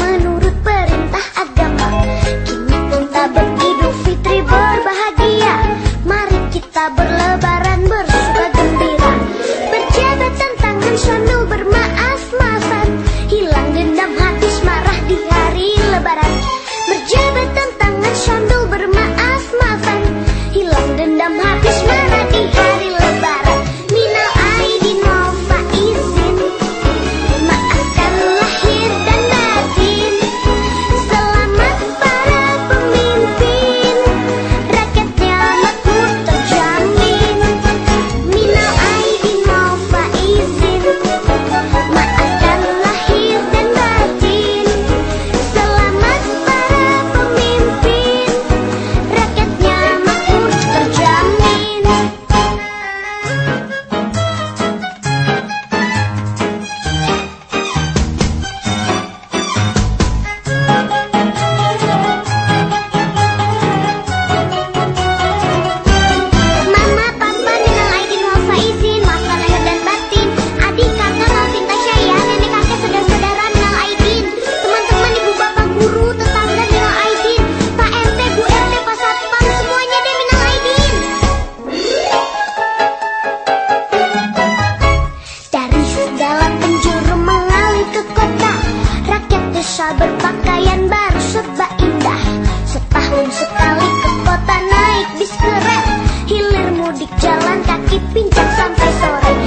menurut perintah agama. Kini kita beridul fitri berbahagia. Mari kita berlebaran bersuka gembira. Berjabat tantangan suami berpakaian baru serba indah. Setahun sekali ke kota naik bis keren. Hilir mudik jalan kaki pincang sampai sore